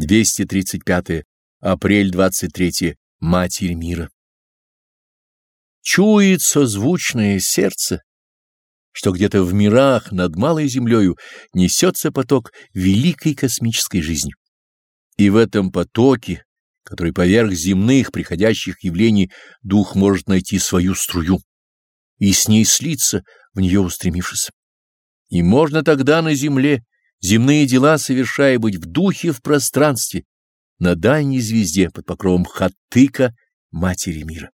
235. Апрель 23. Матерь мира. Чует созвучное сердце, что где-то в мирах над малой землею несется поток великой космической жизни. И в этом потоке, который поверх земных приходящих явлений, дух может найти свою струю и с ней слиться, в нее устремившись. И можно тогда на земле земные дела совершая быть в духе в пространстве, на дальней звезде под покровом Хаттыка, Матери мира.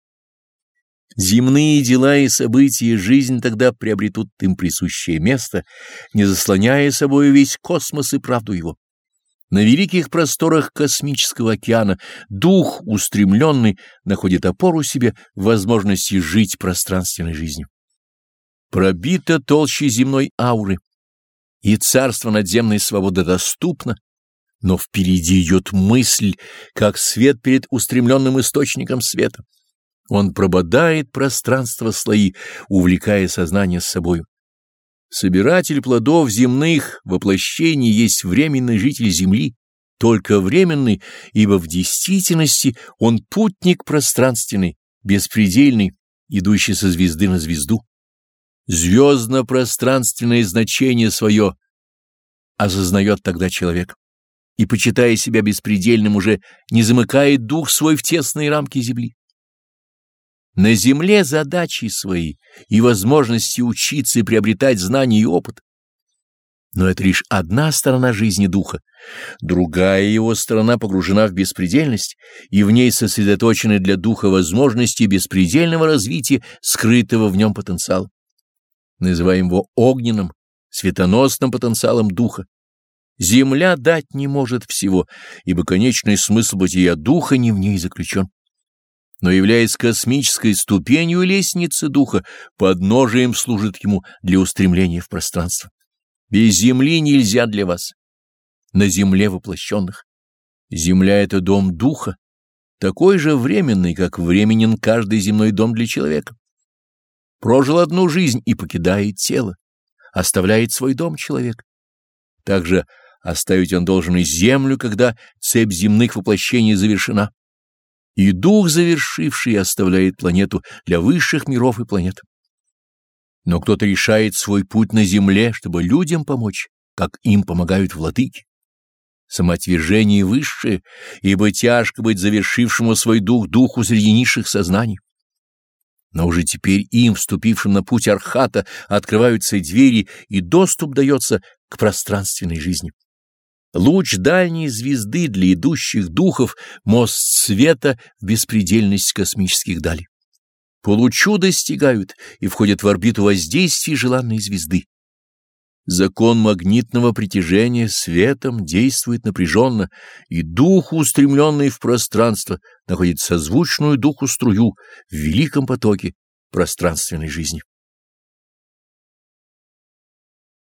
Земные дела и события жизнь тогда приобретут им присущее место, не заслоняя собой весь космос и правду его. На великих просторах космического океана дух устремленный находит опору себе в возможности жить пространственной жизнью. Пробита толще земной ауры, и царство надземной свободы доступно, но впереди идет мысль, как свет перед устремленным источником света. Он прободает пространство слои, увлекая сознание с собою. Собиратель плодов земных воплощений есть временный житель земли, только временный, ибо в действительности он путник пространственный, беспредельный, идущий со звезды на звезду звездно-пространственное значение свое осознает тогда человек и, почитая себя беспредельным, уже не замыкает дух свой в тесные рамки земли. На земле задачи свои и возможности учиться и приобретать знания и опыт. Но это лишь одна сторона жизни духа, другая его сторона погружена в беспредельность, и в ней сосредоточены для духа возможности беспредельного развития скрытого в нем потенциала называем его огненным, светоносным потенциалом духа. Земля дать не может всего, ибо конечный смысл бытия духа не в ней заключен. Но, являясь космической ступенью лестницы духа, подножием служит ему для устремления в пространство. Без земли нельзя для вас. На земле воплощенных. Земля — это дом духа, такой же временный, как временен каждый земной дом для человека прожил одну жизнь и покидает тело, оставляет свой дом человек. Также оставить он должен и землю, когда цепь земных воплощений завершена. И дух, завершивший, оставляет планету для высших миров и планет. Но кто-то решает свой путь на земле, чтобы людям помочь, как им помогают владыки. Самоотвержение высшее, ибо тяжко быть завершившему свой дух духу среди низших сознаний но уже теперь им, вступившим на путь Архата, открываются двери, и доступ дается к пространственной жизни. Луч дальней звезды для идущих духов — мост света в беспредельность космических далей. По лучу достигают и входят в орбиту воздействия желанной звезды. Закон магнитного притяжения светом действует напряженно, и дух, устремленный в пространство, находит созвучную духу струю в великом потоке пространственной жизни.